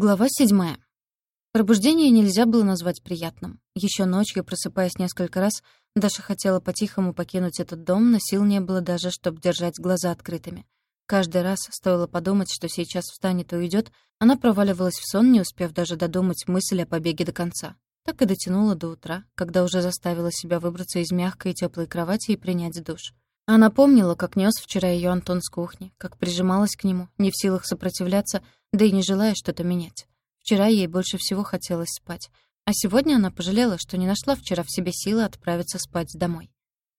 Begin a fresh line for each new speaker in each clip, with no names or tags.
Глава седьмая. Пробуждение нельзя было назвать приятным. Еще ночью, просыпаясь несколько раз, Даша хотела по-тихому покинуть этот дом, но сил не было даже, чтобы держать глаза открытыми. Каждый раз, стоило подумать, что сейчас встанет и уйдет, она проваливалась в сон, не успев даже додумать мысль о побеге до конца. Так и дотянула до утра, когда уже заставила себя выбраться из мягкой и теплой кровати и принять душ. Она помнила, как нес вчера ее Антон с кухни, как прижималась к нему, не в силах сопротивляться, да и не желая что-то менять. Вчера ей больше всего хотелось спать, а сегодня она пожалела, что не нашла вчера в себе силы отправиться спать домой.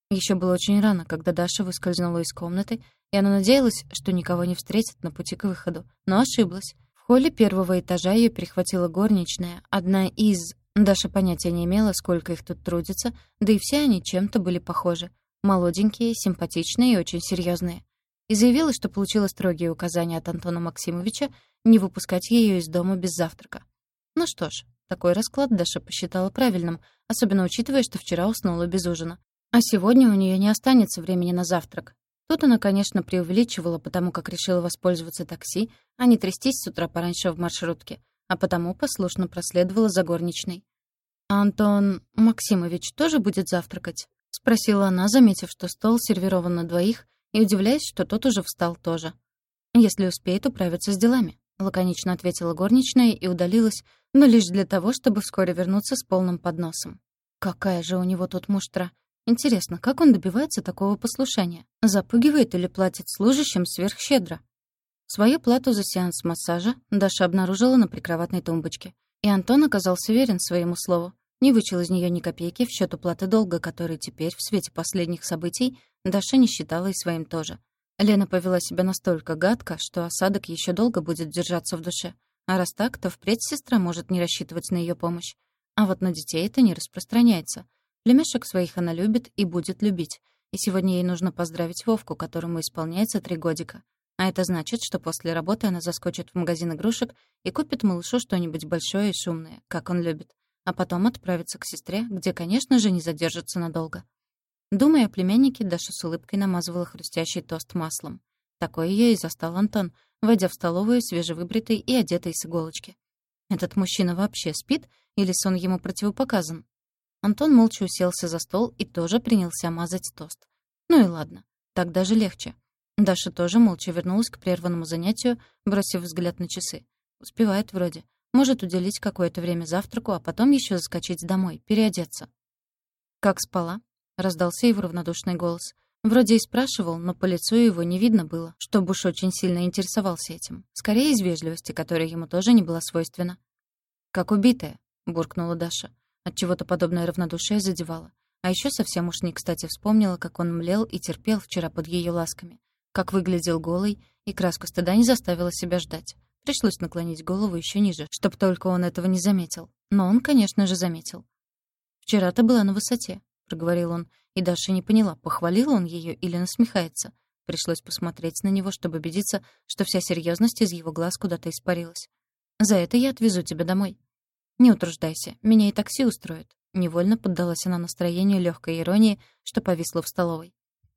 Еще было очень рано, когда Даша выскользнула из комнаты, и она надеялась, что никого не встретит на пути к выходу, но ошиблась. В холле первого этажа ее перехватила горничная, одна из... Даша понятия не имела, сколько их тут трудится, да и все они чем-то были похожи. Молоденькие, симпатичные и очень серьезные. И заявила, что получила строгие указания от Антона Максимовича не выпускать ее из дома без завтрака. Ну что ж, такой расклад Даша посчитала правильным, особенно учитывая, что вчера уснула без ужина. А сегодня у нее не останется времени на завтрак. Тут она, конечно, преувеличивала, потому как решила воспользоваться такси, а не трястись с утра пораньше в маршрутке, а потому послушно проследовала за горничной. «А Антон Максимович тоже будет завтракать?» — спросила она, заметив, что стол сервирован на двоих, и удивляясь, что тот уже встал тоже. «Если успеет управиться с делами», — лаконично ответила горничная и удалилась, но лишь для того, чтобы вскоре вернуться с полным подносом. «Какая же у него тут муштра! Интересно, как он добивается такого послушания? Запугивает или платит служащим сверхщедро?» Свою плату за сеанс массажа Даша обнаружила на прикроватной тумбочке, и Антон оказался верен своему слову. Не вычел из нее ни копейки в счет уплаты долга, который теперь, в свете последних событий, Даша не считала и своим тоже. Лена повела себя настолько гадко, что осадок еще долго будет держаться в душе. А раз так, то впредь сестра может не рассчитывать на ее помощь. А вот на детей это не распространяется. Племешек своих она любит и будет любить. И сегодня ей нужно поздравить Вовку, которому исполняется три годика. А это значит, что после работы она заскочит в магазин игрушек и купит малышу что-нибудь большое и шумное, как он любит а потом отправиться к сестре, где, конечно же, не задержится надолго. Думая о племяннике, Даша с улыбкой намазывала хрустящий тост маслом. Такой ее и застал Антон, войдя в столовую, свежевыбритый и одетый с иголочки. Этот мужчина вообще спит или сон ему противопоказан? Антон молча уселся за стол и тоже принялся мазать тост. Ну и ладно, так даже легче. Даша тоже молча вернулась к прерванному занятию, бросив взгляд на часы. Успевает вроде. Может уделить какое-то время завтраку, а потом еще заскочить домой, переодеться. «Как спала?» — раздался его равнодушный голос. Вроде и спрашивал, но по лицу его не видно было, чтобы уж очень сильно интересовался этим. Скорее из вежливости, которая ему тоже не была свойственна. «Как убитая», — буркнула Даша. Отчего-то подобное равнодушие задевало. А еще совсем уж не кстати вспомнила, как он млел и терпел вчера под ее ласками. Как выглядел голый, и краска стыда не заставила себя ждать. Пришлось наклонить голову еще ниже, чтоб только он этого не заметил. Но он, конечно же, заметил. «Вчера ты была на высоте», — проговорил он, и Даша не поняла, похвалил он ее или насмехается. Пришлось посмотреть на него, чтобы убедиться, что вся серьезность из его глаз куда-то испарилась. «За это я отвезу тебя домой». «Не утруждайся, меня и такси устроит». Невольно поддалась она настроению легкой иронии, что повисло в столовой.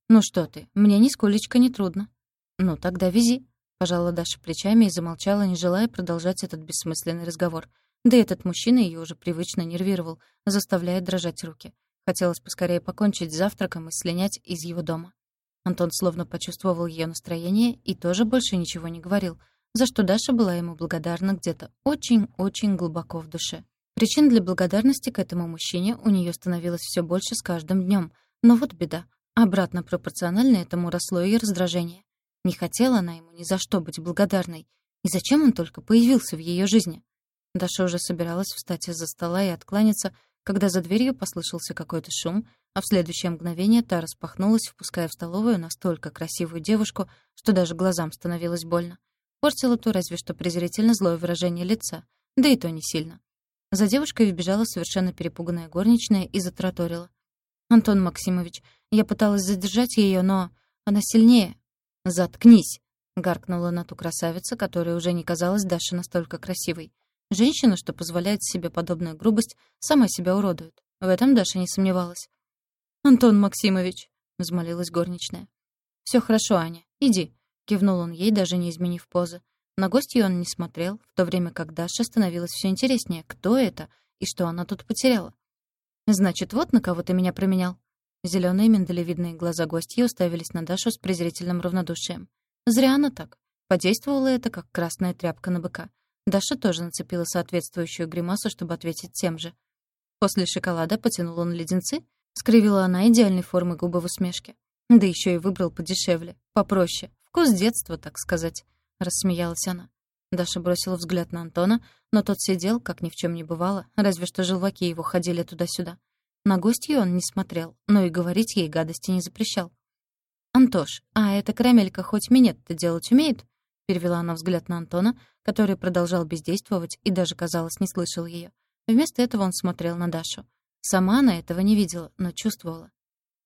«Ну что ты, мне нисколечко не трудно». «Ну, тогда вези», Пожала Даша плечами и замолчала, не желая продолжать этот бессмысленный разговор. Да и этот мужчина ее уже привычно нервировал, заставляя дрожать руки. Хотелось поскорее покончить с завтраком и слинять из его дома. Антон словно почувствовал ее настроение и тоже больше ничего не говорил, за что Даша была ему благодарна где-то очень-очень глубоко в душе. Причин для благодарности к этому мужчине у нее становилось все больше с каждым днем. Но вот беда. Обратно пропорционально этому росло ее раздражение. Не хотела она ему ни за что быть благодарной. И зачем он только появился в ее жизни? Даша уже собиралась встать из-за стола и откланяться, когда за дверью послышался какой-то шум, а в следующее мгновение та распахнулась, впуская в столовую настолько красивую девушку, что даже глазам становилось больно. Портило то разве что презрительно злое выражение лица, да и то не сильно. За девушкой вбежала совершенно перепуганная горничная и затраторила. «Антон Максимович, я пыталась задержать ее, но она сильнее, «Заткнись!» — гаркнула на ту красавицу, которая уже не казалась Даше настолько красивой. Женщина, что позволяет себе подобную грубость, сама себя уродует. В этом Даша не сомневалась. «Антон Максимович!» — взмолилась горничная. «Все хорошо, Аня. Иди!» — кивнул он ей, даже не изменив позы. На гостью он не смотрел, в то время как Даша становилось все интереснее, кто это и что она тут потеряла. «Значит, вот на кого ты меня променял?» Зелёные миндалевидные глаза гостья уставились на Дашу с презрительным равнодушием. Зря она так. Подействовало это, как красная тряпка на быка. Даша тоже нацепила соответствующую гримасу, чтобы ответить тем же. После шоколада потянул он леденцы, скривила она идеальной формы губы в усмешке. Да еще и выбрал подешевле, попроще. Вкус детства, так сказать. Рассмеялась она. Даша бросила взгляд на Антона, но тот сидел, как ни в чем не бывало, разве что желваки его ходили туда-сюда. На гостью он не смотрел, но и говорить ей гадости не запрещал. «Антош, а эта карамелька хоть минет-то делать умеет?» Перевела она взгляд на Антона, который продолжал бездействовать и даже, казалось, не слышал ее. Вместо этого он смотрел на Дашу. Сама она этого не видела, но чувствовала.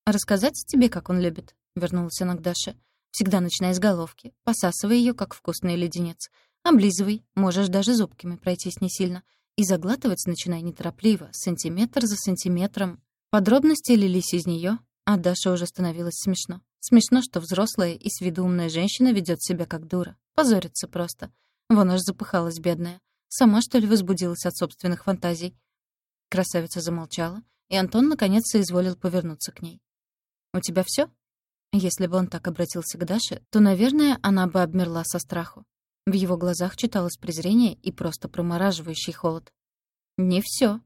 «Рассказать тебе, как он любит?» — вернулась она к Даше. «Всегда начинай с головки. Посасывай ее, как вкусный леденец. Облизывай, можешь даже зубками пройтись не сильно. И заглатывать начинай неторопливо, сантиметр за сантиметром. Подробности лились из нее, а Даша уже становилось смешно. Смешно, что взрослая и с виду умная женщина ведет себя как дура. Позорится просто. Вон аж запыхалась бедная. Сама, что ли, возбудилась от собственных фантазий? Красавица замолчала, и Антон наконец соизволил повернуться к ней. «У тебя все? Если бы он так обратился к Даше, то, наверное, она бы обмерла со страху. В его глазах читалось презрение и просто промораживающий холод. «Не все.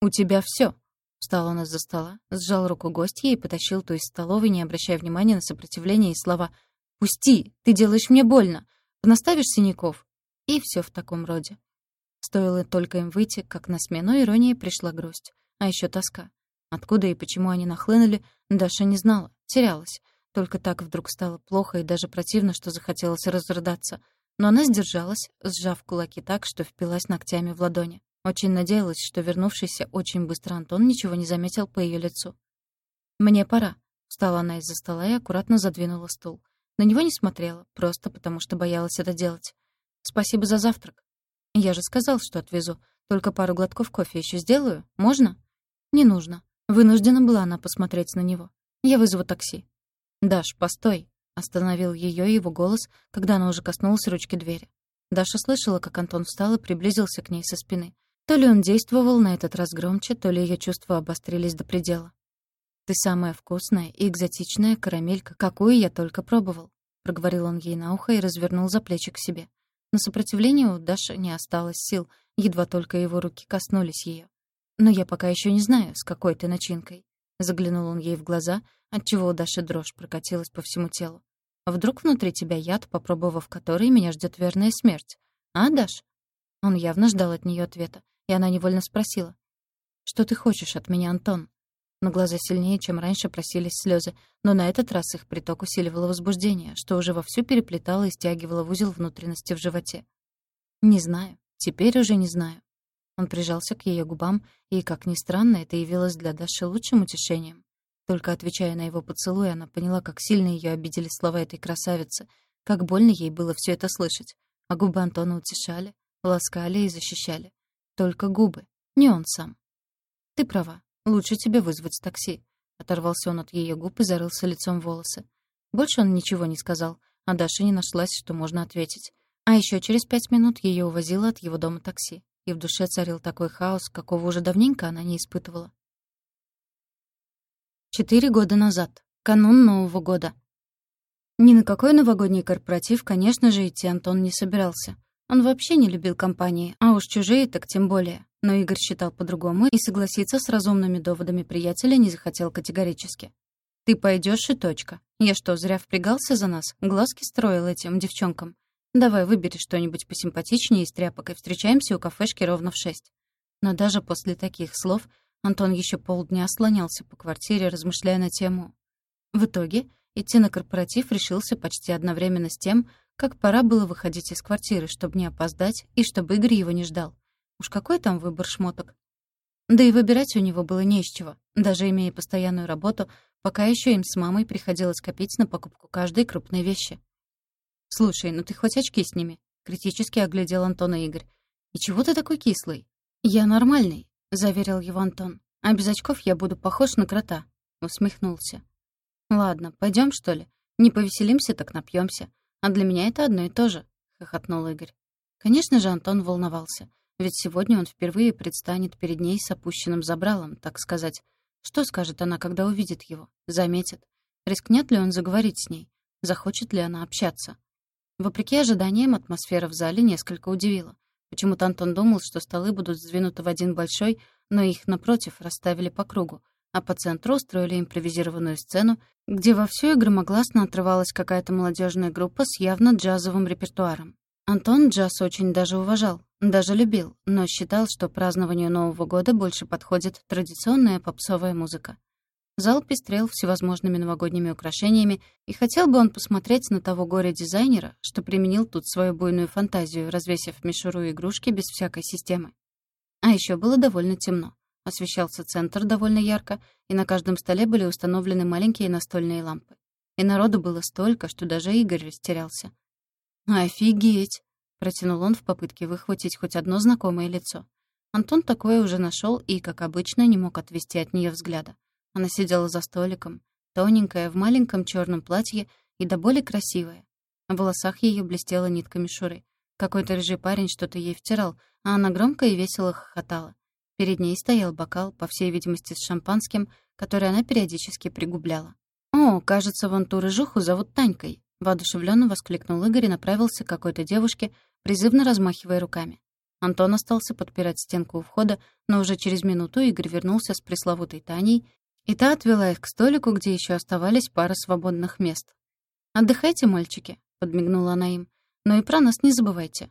У тебя все. Встал он из-за стола, сжал руку гостья и потащил ту из столовой, не обращая внимания на сопротивление и слова «Пусти! Ты делаешь мне больно! Наставишь синяков!» И все в таком роде. Стоило только им выйти, как на смену иронии пришла грусть. А еще тоска. Откуда и почему они нахлынули, Даша не знала, терялась. Только так вдруг стало плохо и даже противно, что захотелось разрыдаться. Но она сдержалась, сжав кулаки так, что впилась ногтями в ладони. Очень надеялась, что вернувшийся очень быстро Антон ничего не заметил по ее лицу. «Мне пора», — встала она из-за стола и аккуратно задвинула стул. На него не смотрела, просто потому что боялась это делать. «Спасибо за завтрак». «Я же сказал, что отвезу. Только пару глотков кофе еще сделаю. Можно?» «Не нужно». Вынуждена была она посмотреть на него. «Я вызову такси». «Даш, постой», — остановил ее его голос, когда она уже коснулась ручки двери. Даша слышала, как Антон встал и приблизился к ней со спины. То ли он действовал на этот раз громче, то ли ее чувства обострились до предела. «Ты самая вкусная и экзотичная карамелька, какую я только пробовал», — проговорил он ей на ухо и развернул за плечи к себе. На сопротивление у Даши не осталось сил, едва только его руки коснулись ее. «Но я пока еще не знаю, с какой ты начинкой». Заглянул он ей в глаза, отчего у Даши дрожь прокатилась по всему телу. «Вдруг внутри тебя яд, попробовав который, меня ждет верная смерть? А, Даш?» Он явно ждал от нее ответа и она невольно спросила. «Что ты хочешь от меня, Антон?» На глаза сильнее, чем раньше, просились слезы, но на этот раз их приток усиливало возбуждение, что уже вовсю переплетало и стягивало в узел внутренности в животе. «Не знаю. Теперь уже не знаю». Он прижался к ее губам, и, как ни странно, это явилось для Даши лучшим утешением. Только отвечая на его поцелуй, она поняла, как сильно ее обидели слова этой красавицы, как больно ей было все это слышать. А губы Антона утешали, ласкали и защищали. Только губы, не он сам. «Ты права. Лучше тебе вызвать такси». Оторвался он от ее губ и зарылся лицом в волосы. Больше он ничего не сказал, а Даша не нашлась, что можно ответить. А еще через пять минут ее увозило от его дома такси. И в душе царил такой хаос, какого уже давненько она не испытывала. Четыре года назад. Канун Нового года. Ни на какой новогодний корпоратив, конечно же, идти Антон не собирался. Он вообще не любил компании, а уж чужие так тем более. Но Игорь считал по-другому и согласиться с разумными доводами приятеля не захотел категорически. «Ты пойдешь и точка. Я что, зря впрягался за нас? Глазки строил этим девчонкам? Давай выбери что-нибудь посимпатичнее из тряпок и встречаемся у кафешки ровно в шесть». Но даже после таких слов Антон еще полдня слонялся по квартире, размышляя на тему. В итоге идти на корпоратив решился почти одновременно с тем, как пора было выходить из квартиры, чтобы не опоздать и чтобы Игорь его не ждал. Уж какой там выбор шмоток. Да и выбирать у него было не из чего. Даже имея постоянную работу, пока еще им с мамой приходилось копить на покупку каждой крупной вещи. «Слушай, ну ты хоть очки сними», — критически оглядел Антона Игорь. «И чего ты такой кислый?» «Я нормальный», — заверил его Антон. «А без очков я буду похож на крота», — усмехнулся. «Ладно, пойдем что ли? Не повеселимся, так напьемся. А для меня это одно и то же», — хохотнул Игорь. Конечно же, Антон волновался. Ведь сегодня он впервые предстанет перед ней с опущенным забралом, так сказать. Что скажет она, когда увидит его? Заметит. Рискнет ли он заговорить с ней? Захочет ли она общаться? Вопреки ожиданиям, атмосфера в зале несколько удивила. Почему-то Антон думал, что столы будут сдвинуты в один большой, но их, напротив, расставили по кругу, а по центру устроили импровизированную сцену, где вовсю и громогласно отрывалась какая-то молодежная группа с явно джазовым репертуаром. Антон джаз очень даже уважал, даже любил, но считал, что празднованию Нового года больше подходит традиционная попсовая музыка. Зал пестрел всевозможными новогодними украшениями, и хотел бы он посмотреть на того горе-дизайнера, что применил тут свою буйную фантазию, развесив мишуру игрушки без всякой системы. А еще было довольно темно. Освещался центр довольно ярко, и на каждом столе были установлены маленькие настольные лампы. И народу было столько, что даже Игорь растерялся. «Офигеть!» — протянул он в попытке выхватить хоть одно знакомое лицо. Антон такое уже нашел и, как обычно, не мог отвести от нее взгляда. Она сидела за столиком, тоненькая, в маленьком черном платье и до боли красивая. В волосах ее блестела нитка мишуры. Какой-то рыжий парень что-то ей втирал, а она громко и весело хохотала. Перед ней стоял бокал, по всей видимости, с шампанским, который она периодически пригубляла. «О, кажется, вон ту рыжуху зовут Танькой», Воодушевленно воскликнул Игорь и направился к какой-то девушке, призывно размахивая руками. Антон остался подпирать стенку у входа, но уже через минуту Игорь вернулся с пресловутой Таней, и та отвела их к столику, где еще оставались пара свободных мест. «Отдыхайте, мальчики», — подмигнула она им, — «но и про нас не забывайте».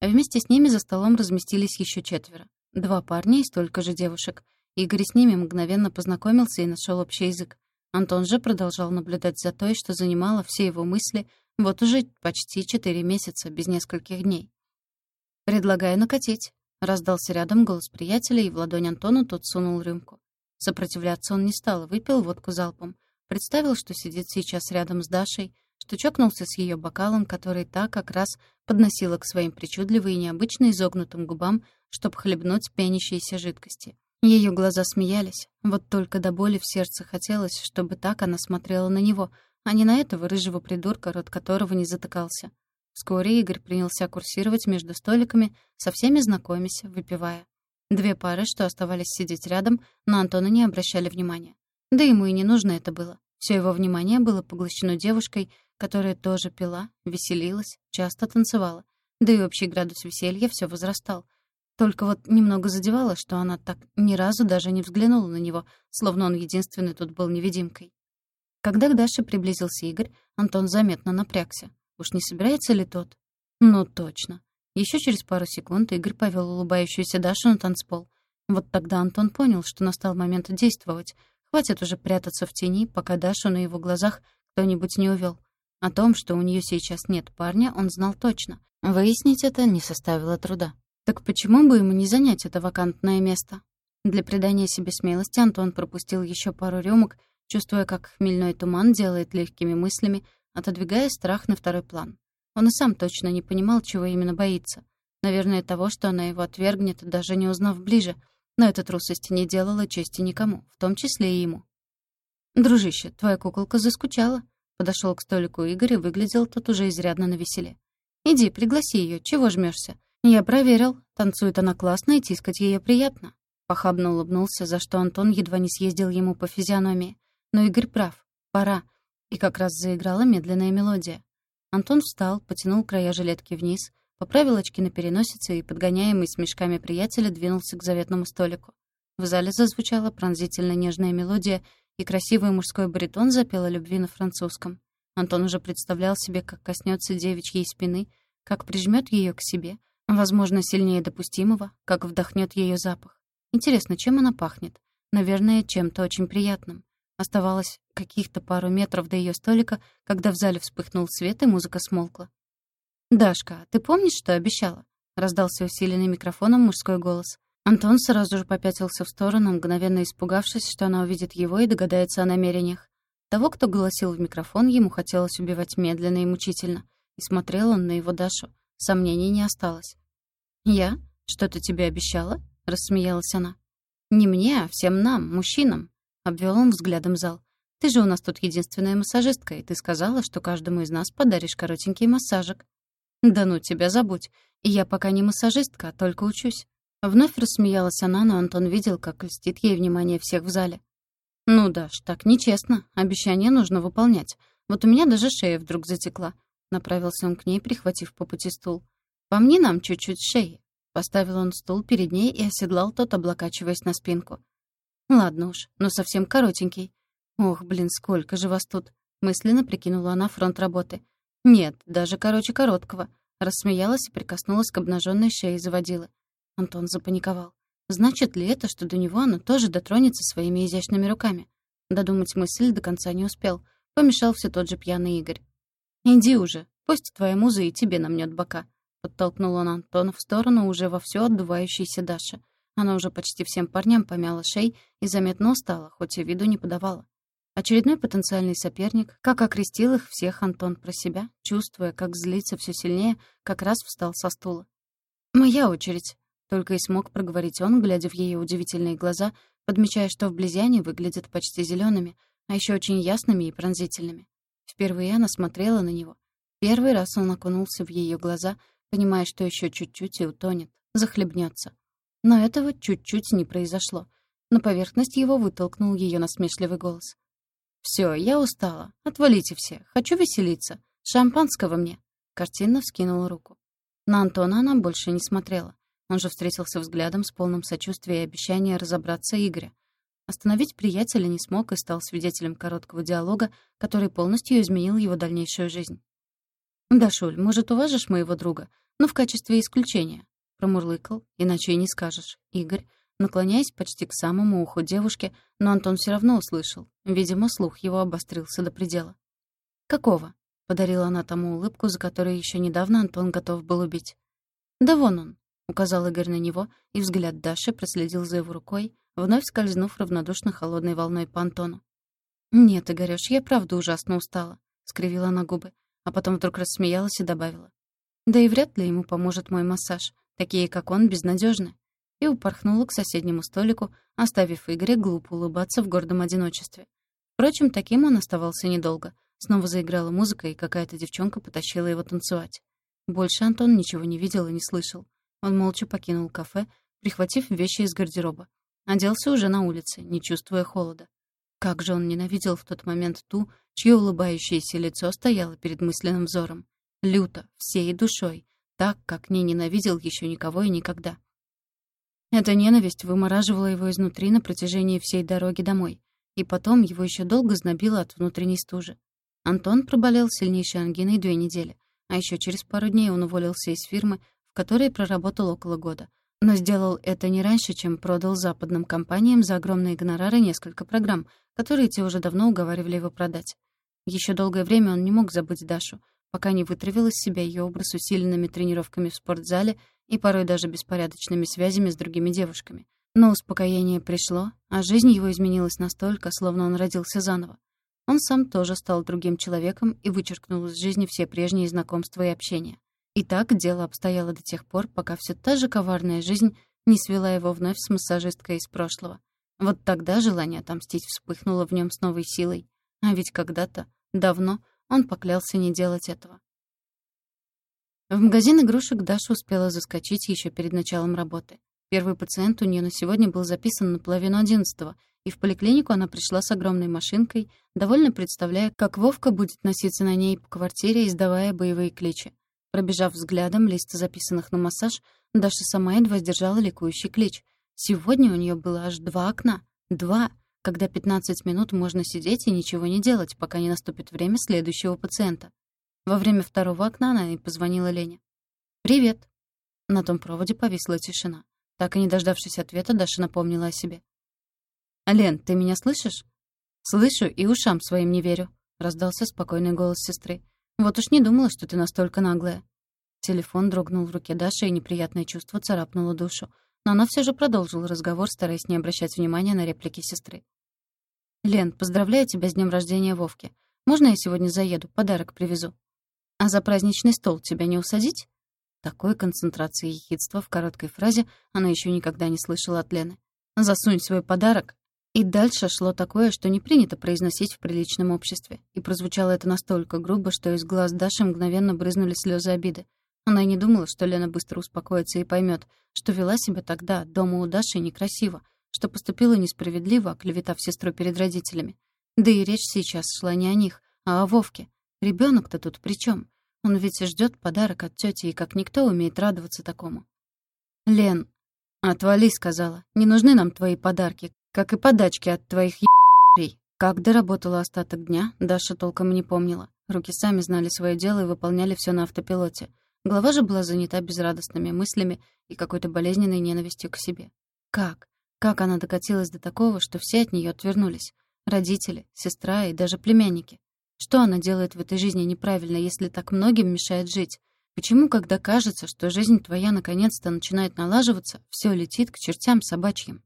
вместе с ними за столом разместились еще четверо. Два парня и столько же девушек. Игорь с ними мгновенно познакомился и нашел общий язык. Антон же продолжал наблюдать за той, что занимало все его мысли вот уже почти четыре месяца, без нескольких дней. «Предлагаю накатить», — раздался рядом голос приятеля, и в ладонь Антону тот сунул рюмку. Сопротивляться он не стал, выпил водку залпом. Представил, что сидит сейчас рядом с Дашей, что чокнулся с ее бокалом, который та как раз подносила к своим причудливо и необычно изогнутым губам, чтобы хлебнуть пенящиеся жидкости. Ее глаза смеялись, вот только до боли в сердце хотелось, чтобы так она смотрела на него, а не на этого рыжего придурка, рот которого не затыкался. Вскоре Игорь принялся курсировать между столиками, со всеми знакомясь, выпивая. Две пары, что оставались сидеть рядом, на Антона не обращали внимания. Да ему и не нужно это было. Все его внимание было поглощено девушкой, которая тоже пила, веселилась, часто танцевала. Да и общий градус веселья все возрастал. Только вот немного задевало, что она так ни разу даже не взглянула на него, словно он единственный тут был невидимкой. Когда к Даше приблизился Игорь, Антон заметно напрягся. Уж не собирается ли тот? Ну, точно. Еще через пару секунд Игорь повел улыбающуюся Дашу на танцпол. Вот тогда Антон понял, что настал момент действовать. Хватит уже прятаться в тени, пока Дашу на его глазах кто-нибудь не увел. О том, что у нее сейчас нет парня, он знал точно. Выяснить это не составило труда. Так почему бы ему не занять это вакантное место? Для придания себе смелости Антон пропустил еще пару рюмок, чувствуя, как хмельной туман делает легкими мыслями, отодвигая страх на второй план. Он и сам точно не понимал, чего именно боится. Наверное, того, что она его отвергнет, даже не узнав ближе, но эта трусость не делала чести никому, в том числе и ему. «Дружище, твоя куколка заскучала», — подошел к столику Игорь и выглядел тот уже изрядно навеселе. «Иди, пригласи ее, чего жмешься? «Я проверил. Танцует она классно, и тискать ее приятно». Похабно улыбнулся, за что Антон едва не съездил ему по физиономии. Но Игорь прав. Пора. И как раз заиграла медленная мелодия. Антон встал, потянул края жилетки вниз, поправил очки на переносице и, подгоняемый смешками приятеля, двинулся к заветному столику. В зале зазвучала пронзительно нежная мелодия, и красивый мужской баритон запел о любви на французском. Антон уже представлял себе, как коснется девичьей спины, как прижмет ее к себе, Возможно, сильнее допустимого, как вдохнет ее запах. Интересно, чем она пахнет? Наверное, чем-то очень приятным. Оставалось каких-то пару метров до ее столика, когда в зале вспыхнул свет и музыка смолкла. «Дашка, ты помнишь, что обещала?» — раздался усиленный микрофоном мужской голос. Антон сразу же попятился в сторону, мгновенно испугавшись, что она увидит его и догадается о намерениях. Того, кто голосил в микрофон, ему хотелось убивать медленно и мучительно. И смотрел он на его Дашу. Сомнений не осталось. «Я? Что-то тебе обещала?» — рассмеялась она. «Не мне, а всем нам, мужчинам», — обвел он взглядом зал. «Ты же у нас тут единственная массажистка, и ты сказала, что каждому из нас подаришь коротенький массажик». «Да ну тебя забудь. Я пока не массажистка, а только учусь». Вновь рассмеялась она, но Антон видел, как льстит ей внимание всех в зале. «Ну, Даш, так нечестно. Обещание нужно выполнять. Вот у меня даже шея вдруг затекла». Направился он к ней, прихватив по пути стул. «По мне нам чуть-чуть шеи». Поставил он стул перед ней и оседлал тот, облокачиваясь на спинку. «Ладно уж, но совсем коротенький. Ох, блин, сколько же вас тут!» Мысленно прикинула она фронт работы. «Нет, даже короче короткого». Рассмеялась и прикоснулась к обнаженной шее заводила. Антон запаниковал. Значит ли это, что до него она тоже дотронется своими изящными руками? Додумать мысль до конца не успел. Помешал все тот же пьяный Игорь. «Иди уже, пусть твоя муза и тебе намнет бока», — подтолкнул он Антона в сторону уже вовсю отдувающейся Даши. Она уже почти всем парням помяла шей и заметно устала, хоть и виду не подавала. Очередной потенциальный соперник, как окрестил их всех Антон про себя, чувствуя, как злится все сильнее, как раз встал со стула. «Моя очередь», только и смог проговорить он, глядя в ее удивительные глаза, подмечая, что вблизи они выглядят почти зелеными, а еще очень ясными и пронзительными. Впервые она смотрела на него. Первый раз он окунулся в ее глаза, понимая, что еще чуть-чуть и утонет, захлебнется. Но этого чуть-чуть не произошло. На поверхность его вытолкнул ее насмешливый голос. «Все, я устала. Отвалите все. Хочу веселиться. Шампанского мне». Картинно вскинула руку. На Антона она больше не смотрела. Он же встретился взглядом с полным сочувствия и обещания разобраться Игоря. Остановить приятеля не смог и стал свидетелем короткого диалога, который полностью изменил его дальнейшую жизнь. «Дашуль, может, уважишь моего друга, но в качестве исключения?» Промурлыкал, иначе и не скажешь. Игорь, наклоняясь почти к самому уху девушки, но Антон все равно услышал. Видимо, слух его обострился до предела. «Какого?» — подарила она тому улыбку, за которой еще недавно Антон готов был убить. «Да вон он», — указал Игорь на него, и взгляд Даши проследил за его рукой, вновь скользнув равнодушно холодной волной по Антону. «Нет, Игорёш, я правда ужасно устала», — скривила она губы, а потом вдруг рассмеялась и добавила. «Да и вряд ли ему поможет мой массаж. Такие, как он, безнадежны. И упорхнула к соседнему столику, оставив Игоря глупо улыбаться в гордом одиночестве. Впрочем, таким он оставался недолго. Снова заиграла музыка, и какая-то девчонка потащила его танцевать. Больше Антон ничего не видел и не слышал. Он молча покинул кафе, прихватив вещи из гардероба. Оделся уже на улице, не чувствуя холода. Как же он ненавидел в тот момент ту, чье улыбающееся лицо стояло перед мысленным взором. Люто, всей душой, так, как не ненавидел еще никого и никогда. Эта ненависть вымораживала его изнутри на протяжении всей дороги домой, и потом его еще долго знобило от внутренней стужи. Антон проболел сильнейшей ангиной две недели, а еще через пару дней он уволился из фирмы, которой проработал около года. Но сделал это не раньше, чем продал западным компаниям за огромные гонорары несколько программ, которые те уже давно уговаривали его продать. Еще долгое время он не мог забыть Дашу, пока не вытравил из себя ее образ усиленными тренировками в спортзале и порой даже беспорядочными связями с другими девушками. Но успокоение пришло, а жизнь его изменилась настолько, словно он родился заново. Он сам тоже стал другим человеком и вычеркнул из жизни все прежние знакомства и общения. И так дело обстояло до тех пор, пока все та же коварная жизнь не свела его вновь с массажисткой из прошлого. Вот тогда желание отомстить вспыхнуло в нем с новой силой. А ведь когда-то, давно, он поклялся не делать этого. В магазин игрушек Даша успела заскочить еще перед началом работы. Первый пациент у нее на сегодня был записан на половину одиннадцатого, и в поликлинику она пришла с огромной машинкой, довольно представляя, как Вовка будет носиться на ней по квартире, издавая боевые кличи. Пробежав взглядом лист записанных на массаж, Даша сама едва сдержала ликующий клич. Сегодня у нее было аж два окна. Два! Когда 15 минут можно сидеть и ничего не делать, пока не наступит время следующего пациента. Во время второго окна она и позвонила Лене. «Привет!» На том проводе повисла тишина. Так и не дождавшись ответа, Даша напомнила о себе. «Лен, ты меня слышишь?» «Слышу и ушам своим не верю», — раздался спокойный голос сестры. Вот уж не думала, что ты настолько наглая. Телефон дрогнул в руке Даши, и неприятное чувство царапнуло душу. Но она все же продолжила разговор, стараясь не обращать внимания на реплики сестры. «Лен, поздравляю тебя с днем рождения Вовки. Можно я сегодня заеду, подарок привезу? А за праздничный стол тебя не усадить?» Такой концентрации ехидства в короткой фразе она еще никогда не слышала от Лены. «Засунь свой подарок и дальше шло такое, что не принято произносить в приличном обществе. И прозвучало это настолько грубо, что из глаз Даши мгновенно брызнули слезы обиды. Она и не думала, что Лена быстро успокоится и поймет, что вела себя тогда дома у Даши некрасиво, что поступила несправедливо, оклеветав сестру перед родителями. Да и речь сейчас шла не о них, а о Вовке. Ребенок-то тут при чем? Он ведь ждет подарок от тети и как никто умеет радоваться такому. «Лен, отвали», — сказала. «Не нужны нам твои подарки, как и подачки от твоих еб***ей». Как доработала остаток дня, Даша толком не помнила. Руки сами знали свое дело и выполняли все на автопилоте. Голова же была занята безрадостными мыслями и какой-то болезненной ненавистью к себе. Как? Как она докатилась до такого, что все от нее отвернулись? Родители, сестра и даже племянники. Что она делает в этой жизни неправильно, если так многим мешает жить? Почему, когда кажется, что жизнь твоя наконец-то начинает налаживаться, все летит к чертям собачьим?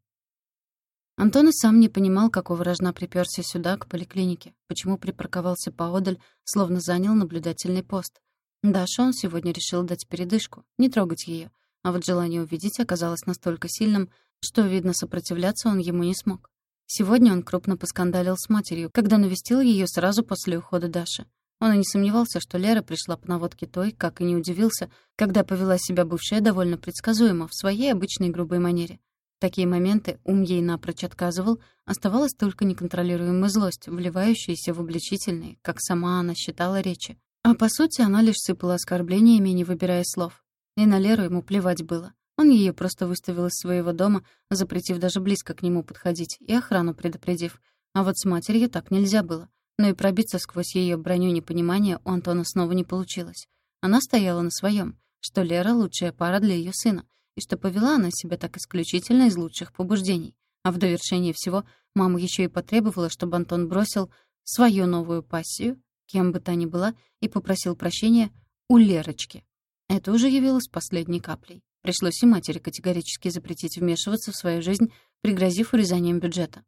Антон и сам не понимал, какого рожна приперся сюда, к поликлинике, почему припарковался поодаль, словно занял наблюдательный пост. Даша он сегодня решил дать передышку, не трогать ее, а вот желание увидеть оказалось настолько сильным, что, видно, сопротивляться он ему не смог. Сегодня он крупно поскандалил с матерью, когда навестил ее сразу после ухода Даши. Он и не сомневался, что Лера пришла по наводке той, как и не удивился, когда повела себя бывшая довольно предсказуемо, в своей обычной грубой манере. В такие моменты ум ей напрочь отказывал, оставалась только неконтролируемая злость, вливающаяся в обличительные, как сама она считала, речи. А по сути, она лишь сыпала оскорблениями, не выбирая слов. И на Леру ему плевать было. Он ее просто выставил из своего дома, запретив даже близко к нему подходить и охрану предупредив. А вот с матерью так нельзя было. Но и пробиться сквозь ее броню непонимания у Антона снова не получилось. Она стояла на своем, что Лера — лучшая пара для ее сына, и что повела она себя так исключительно из лучших побуждений. А в довершение всего мама еще и потребовала, чтобы Антон бросил свою новую пассию кем бы та ни была, и попросил прощения у Лерочки. Это уже явилось последней каплей. Пришлось и матери категорически запретить вмешиваться в свою жизнь, пригрозив урезанием бюджета.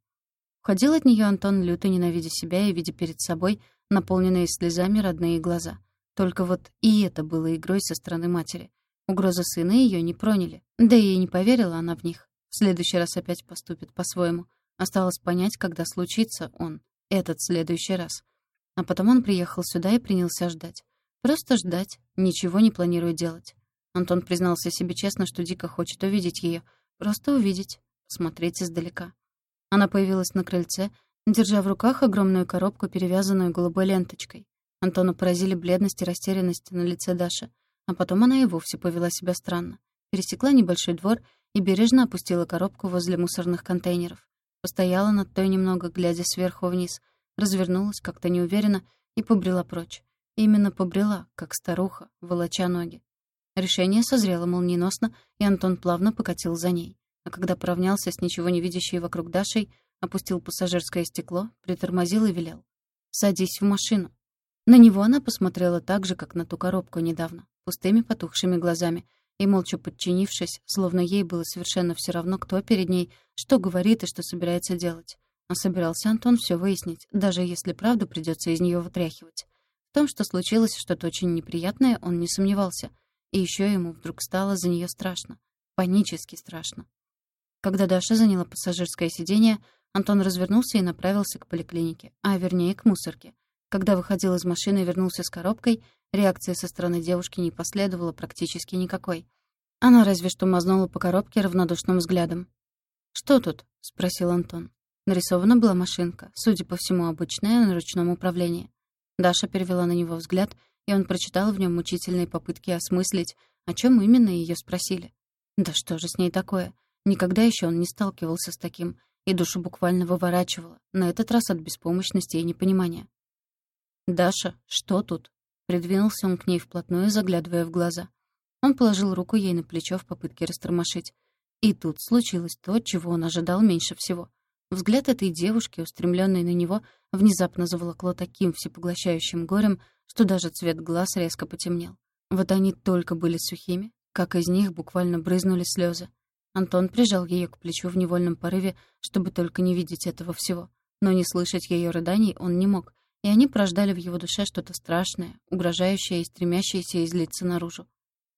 Уходил от нее Антон, люто ненавидя себя и видя перед собой наполненные слезами родные глаза. Только вот и это было игрой со стороны матери. Угрозы сына ее не проняли, да и не поверила она в них. В следующий раз опять поступит по-своему. Осталось понять, когда случится он, этот следующий раз. А потом он приехал сюда и принялся ждать. Просто ждать, ничего не планируя делать. Антон признался себе честно, что дико хочет увидеть ее, Просто увидеть, смотреть издалека. Она появилась на крыльце, держа в руках огромную коробку, перевязанную голубой ленточкой. Антона поразили бледность и растерянность на лице Даши. А потом она и вовсе повела себя странно. Пересекла небольшой двор и бережно опустила коробку возле мусорных контейнеров. Постояла над той немного, глядя сверху вниз — развернулась как-то неуверенно и побрела прочь. Именно побрела, как старуха, волоча ноги. Решение созрело молниеносно, и Антон плавно покатил за ней. А когда поравнялся с ничего не видящей вокруг Дашей, опустил пассажирское стекло, притормозил и велел. «Садись в машину». На него она посмотрела так же, как на ту коробку недавно, пустыми потухшими глазами, и, молча подчинившись, словно ей было совершенно все равно, кто перед ней, что говорит и что собирается делать. А собирался Антон все выяснить, даже если правду придется из нее вытряхивать. В том, что случилось что-то очень неприятное, он не сомневался. И еще ему вдруг стало за нее страшно. Панически страшно. Когда Даша заняла пассажирское сиденье, Антон развернулся и направился к поликлинике, а вернее к мусорке. Когда выходил из машины и вернулся с коробкой, реакции со стороны девушки не последовало практически никакой. Она разве что мазнула по коробке равнодушным взглядом. «Что тут?» — спросил Антон. Нарисована была машинка, судя по всему, обычная, на ручном управлении. Даша перевела на него взгляд, и он прочитал в нем мучительные попытки осмыслить, о чем именно ее спросили. Да что же с ней такое? Никогда еще он не сталкивался с таким, и душу буквально выворачивало, на этот раз от беспомощности и непонимания. «Даша, что тут?» Придвинулся он к ней вплотную, заглядывая в глаза. Он положил руку ей на плечо в попытке растормошить. И тут случилось то, чего он ожидал меньше всего — Взгляд этой девушки, устремленный на него, внезапно заволокло таким всепоглощающим горем, что даже цвет глаз резко потемнел. Вот они только были сухими, как из них буквально брызнули слезы. Антон прижал ее к плечу в невольном порыве, чтобы только не видеть этого всего. Но не слышать ее рыданий он не мог, и они порождали в его душе что-то страшное, угрожающее и стремящееся излиться наружу.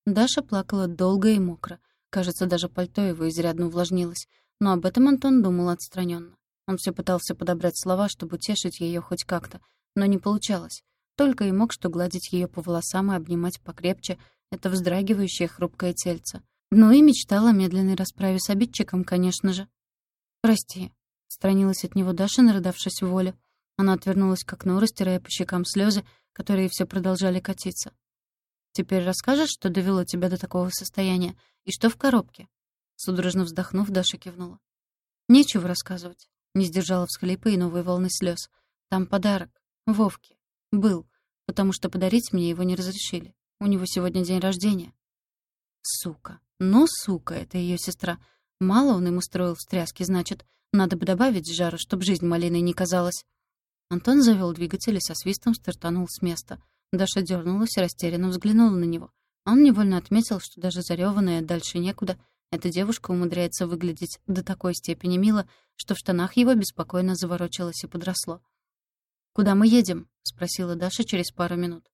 Даша плакала долго и мокро. Кажется, даже пальто его изрядно увлажнилось — но об этом Антон думал отстраненно. Он все пытался подобрать слова, чтобы утешить ее хоть как-то, но не получалось. Только и мог что гладить ее по волосам и обнимать покрепче, это вздрагивающее хрупкое тельце. Ну и мечтала о медленной расправе с обидчиком, конечно же. «Прости», — странилась от него Даша, нарыдавшись в волю. Она отвернулась к окну, растирая по щекам слезы, которые все продолжали катиться. «Теперь расскажешь, что довело тебя до такого состояния, и что в коробке?» Судорожно вздохнув, Даша кивнула. «Нечего рассказывать», — не сдержала всхлипа и новой волны слез. «Там подарок. Вовке. Был. Потому что подарить мне его не разрешили. У него сегодня день рождения». «Сука. Ну, сука, это ее сестра. Мало он им устроил встряски, значит. Надо бы добавить жару, чтоб жизнь малиной не казалась». Антон завел двигатель и со свистом стартанул с места — Даша дернулась и растерянно взглянула на него. Он невольно отметил, что даже зареванная дальше некуда, эта девушка умудряется выглядеть до такой степени мило, что в штанах его беспокойно заворочилось и подросло. «Куда мы едем?» — спросила Даша через пару минут.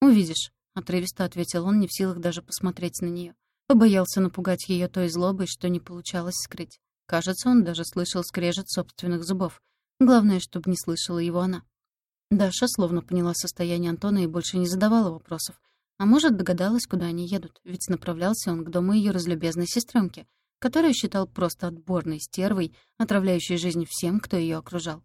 «Увидишь», — отрывисто ответил он, не в силах даже посмотреть на нее. Побоялся напугать ее той злобой, что не получалось скрыть. Кажется, он даже слышал скрежет собственных зубов. Главное, чтобы не слышала его она. Даша словно поняла состояние Антона и больше не задавала вопросов. А может, догадалась, куда они едут, ведь направлялся он к дому ее разлюбезной сестренки, которую считал просто отборной стервой, отравляющей жизнь всем, кто ее окружал.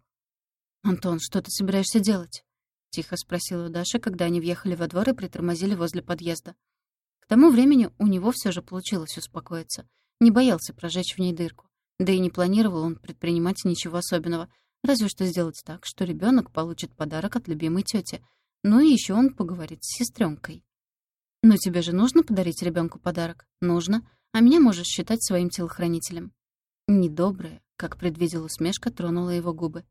«Антон, что ты собираешься делать?» — тихо спросила Даша, когда они въехали во двор и притормозили возле подъезда. К тому времени у него все же получилось успокоиться. Не боялся прожечь в ней дырку. Да и не планировал он предпринимать ничего особенного — Разве что сделать так, что ребенок получит подарок от любимой тети. Ну и еще он поговорит с сестренкой. Но тебе же нужно подарить ребенку подарок? Нужно. А меня можешь считать своим телохранителем. Недобрая, как предвидел усмешка, тронула его губы.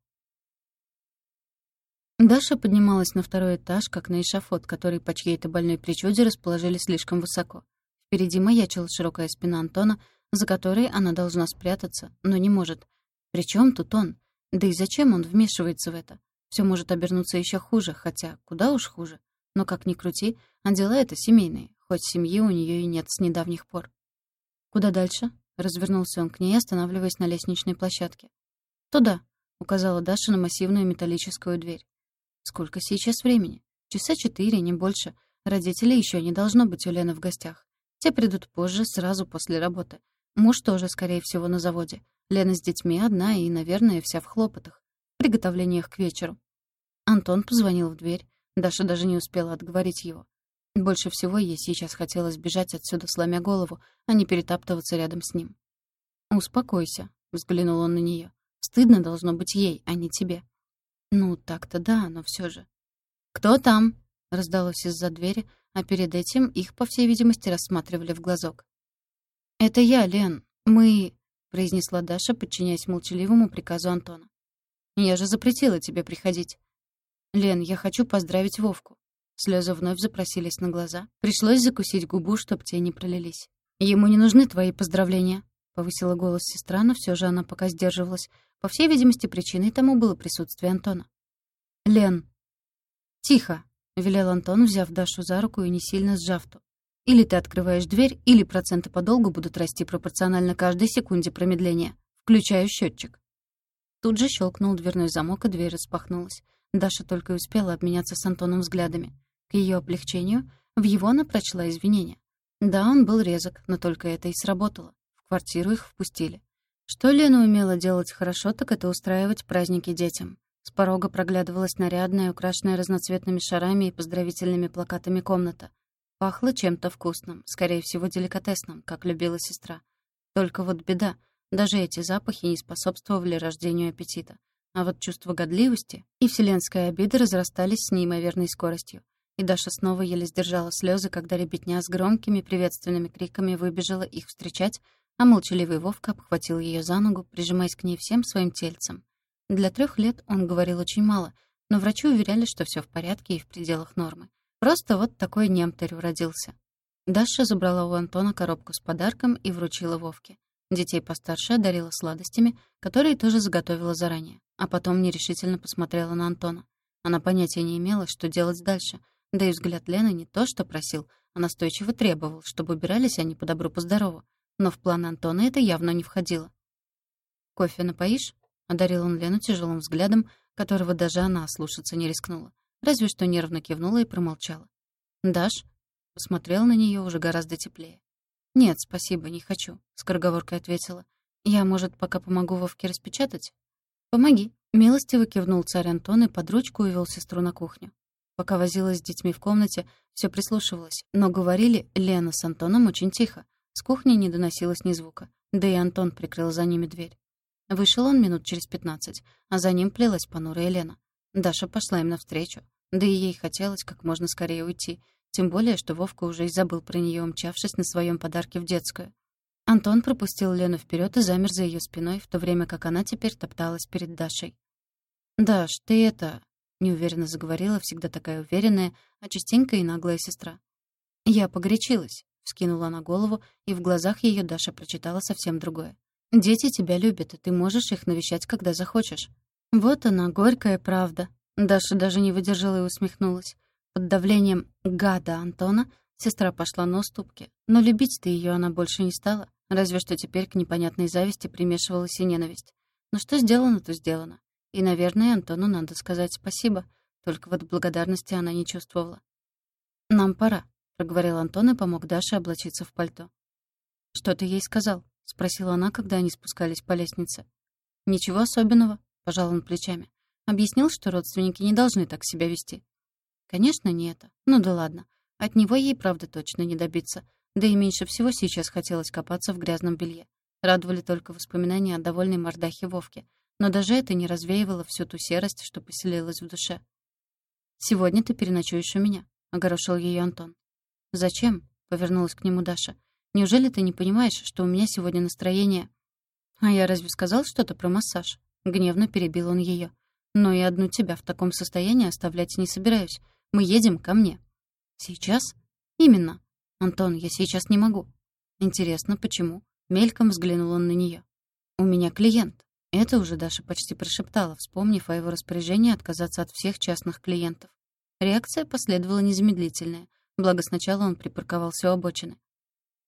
Даша поднималась на второй этаж, как на эшафот, который по чьей-то больной причуде расположили слишком высоко. Впереди маячила широкая спина Антона, за которой она должна спрятаться, но не может. Причем тут он? Да и зачем он вмешивается в это? Все может обернуться еще хуже, хотя куда уж хуже. Но как ни крути, а дела это семейные, хоть семьи у нее и нет с недавних пор. «Куда дальше?» — развернулся он к ней, останавливаясь на лестничной площадке. «Туда», — указала Даша на массивную металлическую дверь. «Сколько сейчас времени? Часа четыре, не больше. Родителей еще не должно быть у Лены в гостях. Те придут позже, сразу после работы. Муж тоже, скорее всего, на заводе. Лена с детьми одна и, наверное, вся в хлопотах, приготовлениях к вечеру. Антон позвонил в дверь. Даша даже не успела отговорить его. Больше всего ей сейчас хотелось бежать отсюда, сломя голову, а не перетаптываться рядом с ним. «Успокойся», — взглянул он на нее. «Стыдно должно быть ей, а не тебе». «Ну, так-то да, но все же». «Кто там?» — раздалось из-за двери, а перед этим их, по всей видимости, рассматривали в глазок. «Это я, Лен. Мы...» — произнесла Даша, подчиняясь молчаливому приказу Антона. «Я же запретила тебе приходить». «Лен, я хочу поздравить Вовку». Слезы вновь запросились на глаза. Пришлось закусить губу, чтоб те не пролились. «Ему не нужны твои поздравления», — повысила голос сестра, но все же она пока сдерживалась. По всей видимости, причиной тому было присутствие Антона. «Лен». «Тихо», — велел Антон, взяв Дашу за руку и не сильно сжав ту. Или ты открываешь дверь, или проценты по долгу будут расти пропорционально каждой секунде промедления. Включаю счетчик. Тут же щелкнул дверной замок, и дверь распахнулась. Даша только и успела обменяться с Антоном взглядами. К ее облегчению в его она прочла извинения. Да, он был резок, но только это и сработало. В квартиру их впустили. Что Лена умела делать хорошо, так это устраивать праздники детям. С порога проглядывалась нарядная, украшенная разноцветными шарами и поздравительными плакатами комната. Пахло чем-то вкусным, скорее всего, деликатесным, как любила сестра. Только вот беда, даже эти запахи не способствовали рождению аппетита. А вот чувство годливости и вселенская обида разрастались с неимоверной скоростью. И Даша снова еле сдержала слезы, когда ребятня с громкими приветственными криками выбежала их встречать, а молчаливый Вовка обхватил ее за ногу, прижимаясь к ней всем своим тельцем. Для трех лет он говорил очень мало, но врачи уверяли, что все в порядке и в пределах нормы. Просто вот такой немтарь уродился. Даша забрала у Антона коробку с подарком и вручила Вовке. Детей постарше одарила сладостями, которые тоже заготовила заранее, а потом нерешительно посмотрела на Антона. Она понятия не имела, что делать дальше, да и взгляд Лены не то, что просил, а настойчиво требовал, чтобы убирались они по добру, по здорову. Но в план Антона это явно не входило. «Кофе напоишь?» — одарил он Лену тяжелым взглядом, которого даже она слушаться не рискнула разве что нервно кивнула и промолчала. «Дашь?» Посмотрел на нее уже гораздо теплее. «Нет, спасибо, не хочу», — скороговоркой ответила. «Я, может, пока помогу Вовке распечатать?» «Помоги», — милостиво кивнул царь Антон и под ручку увел сестру на кухню. Пока возилась с детьми в комнате, все прислушивалась, но говорили Лена с Антоном очень тихо. С кухни не доносилось ни звука, да и Антон прикрыл за ними дверь. Вышел он минут через пятнадцать, а за ним плелась понурая Лена. Даша пошла им навстречу, да и ей хотелось как можно скорее уйти, тем более, что Вовка уже и забыл про нее, умчавшись на своем подарке в детскую. Антон пропустил Лену вперед и замер за ее спиной, в то время как она теперь топталась перед Дашей. «Даш, ты это...» — неуверенно заговорила, всегда такая уверенная, а частенько и наглая сестра. «Я погорячилась», — вскинула она голову, и в глазах ее Даша прочитала совсем другое. «Дети тебя любят, и ты можешь их навещать, когда захочешь». Вот она, горькая правда. Даша даже не выдержала и усмехнулась. Под давлением гада Антона сестра пошла на уступки. Но любить-то ее она больше не стала. Разве что теперь к непонятной зависти примешивалась и ненависть. Но что сделано, то сделано. И, наверное, Антону надо сказать спасибо. Только вот благодарности она не чувствовала. «Нам пора», — проговорил Антон и помог Даше облачиться в пальто. «Что ты ей сказал?» — спросила она, когда они спускались по лестнице. «Ничего особенного», — пожал он плечами. Объяснил, что родственники не должны так себя вести. Конечно, не это. Ну да ладно. От него ей, правда, точно не добиться. Да и меньше всего сейчас хотелось копаться в грязном белье. Радовали только воспоминания о довольной мордахе Вовке. Но даже это не развеивало всю ту серость, что поселилась в душе. «Сегодня ты переночуешь у меня», — огорошил ее Антон. «Зачем?» — повернулась к нему Даша. «Неужели ты не понимаешь, что у меня сегодня настроение...» «А я разве сказал что-то про массаж?» Гневно перебил он ее. «Но и одну тебя в таком состоянии оставлять не собираюсь. Мы едем ко мне». «Сейчас?» «Именно. Антон, я сейчас не могу». «Интересно, почему?» Мельком взглянул он на нее. «У меня клиент». Это уже Даша почти прошептала, вспомнив о его распоряжении отказаться от всех частных клиентов. Реакция последовала незамедлительная, благо сначала он припарковался у обочины.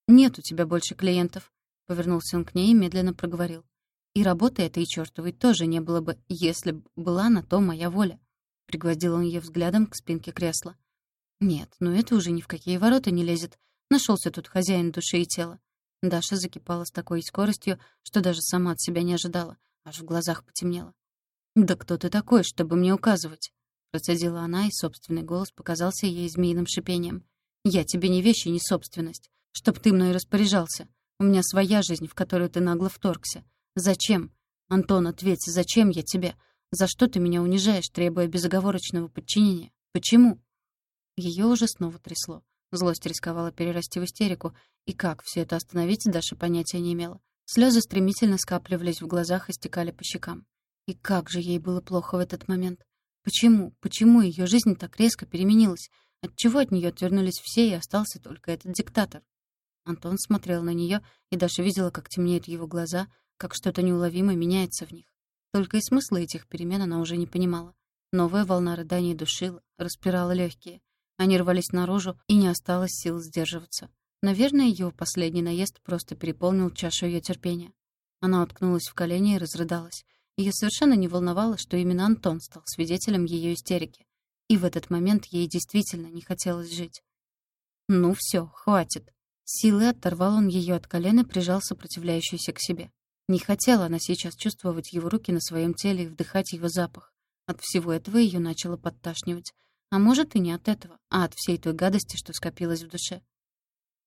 «Нет у тебя больше клиентов», — повернулся он к ней и медленно проговорил. «И работы этой чертовой тоже не было бы, если б была на то моя воля. Пригвоздил он ее взглядом к спинке кресла. «Нет, ну это уже ни в какие ворота не лезет. Нашелся тут хозяин души и тела». Даша закипала с такой скоростью, что даже сама от себя не ожидала. Аж в глазах потемнело. «Да кто ты такой, чтобы мне указывать?» Процедила она, и собственный голос показался ей змеиным шипением. «Я тебе не вещи, не собственность. Чтоб ты мной распоряжался. У меня своя жизнь, в которую ты нагло вторгся. Зачем? Антон, ответь, зачем я тебе? За что ты меня унижаешь, требуя безоговорочного подчинения? Почему?» Ее уже снова трясло. Злость рисковала перерасти в истерику, и как все это остановить, Даша понятия не имела. Слезы стремительно скапливались в глазах и стекали по щекам. И как же ей было плохо в этот момент. Почему? Почему ее жизнь так резко переменилась? Отчего от нее отвернулись все, и остался только этот диктатор? Антон смотрел на нее, и Даша видела, как темнеют его глаза, как что-то неуловимо меняется в них. Только и смысла этих перемен она уже не понимала. Новая волна рыданий душила, распирала легкие. Они рвались наружу, и не осталось сил сдерживаться. Наверное, ее последний наезд просто переполнил чашу ее терпения. Она уткнулась в колени и разрыдалась. Ее совершенно не волновало, что именно Антон стал свидетелем ее истерики. И в этот момент ей действительно не хотелось жить. «Ну все, хватит». Силой оторвал он ее от колена и прижал сопротивляющуюся к себе. Не хотела она сейчас чувствовать его руки на своем теле и вдыхать его запах. От всего этого ее начало подташнивать. А может, и не от этого, а от всей той гадости, что скопилось в душе.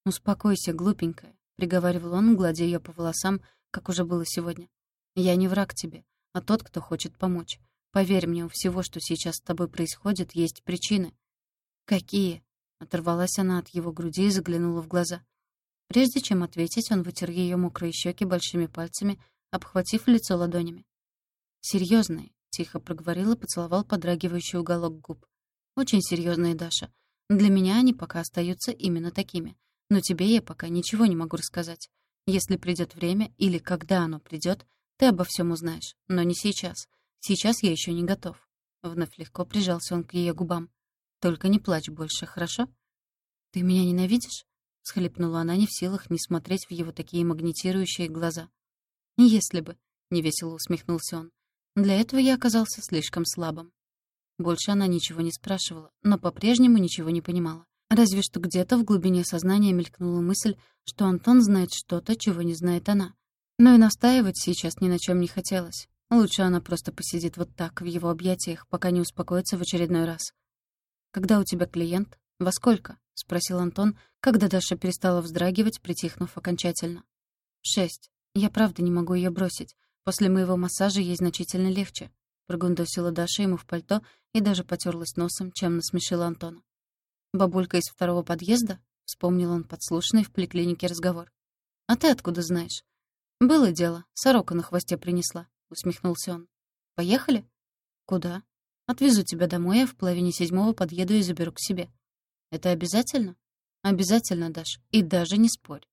«Успокойся, глупенькая», — приговаривал он, гладя ее по волосам, как уже было сегодня. «Я не враг тебе, а тот, кто хочет помочь. Поверь мне, у всего, что сейчас с тобой происходит, есть причины». «Какие?» — оторвалась она от его груди и заглянула в глаза. Прежде чем ответить, он вытер ее мокрые щеки большими пальцами, обхватив лицо ладонями. «Серьезные», — тихо проговорил и поцеловал подрагивающий уголок губ. «Очень серьезные, Даша. Для меня они пока остаются именно такими. Но тебе я пока ничего не могу рассказать. Если придет время или когда оно придет, ты обо всем узнаешь. Но не сейчас. Сейчас я еще не готов». Вновь легко прижался он к ее губам. «Только не плачь больше, хорошо?» «Ты меня ненавидишь?» — схлипнула она не в силах не смотреть в его такие магнетирующие глаза. «Если бы», — невесело усмехнулся он, — «для этого я оказался слишком слабым». Больше она ничего не спрашивала, но по-прежнему ничего не понимала. Разве что где-то в глубине сознания мелькнула мысль, что Антон знает что-то, чего не знает она. Но и настаивать сейчас ни на чем не хотелось. Лучше она просто посидит вот так, в его объятиях, пока не успокоится в очередной раз. «Когда у тебя клиент? Во сколько?» — спросил Антон, когда Даша перестала вздрагивать, притихнув окончательно. «Шесть. Я правда не могу ее бросить. После моего массажа ей значительно легче», — прогундосила Даша ему в пальто и даже потерлась носом, чем насмешила Антона. «Бабулька из второго подъезда?» — вспомнил он подслушанный в поликлинике разговор. «А ты откуда знаешь?» «Было дело. Сорока на хвосте принесла усмехнулся он. «Поехали?» «Куда?» «Отвезу тебя домой, а в половине седьмого подъеду и заберу к себе». «Это обязательно?» «Обязательно, Даш, и даже не спорь».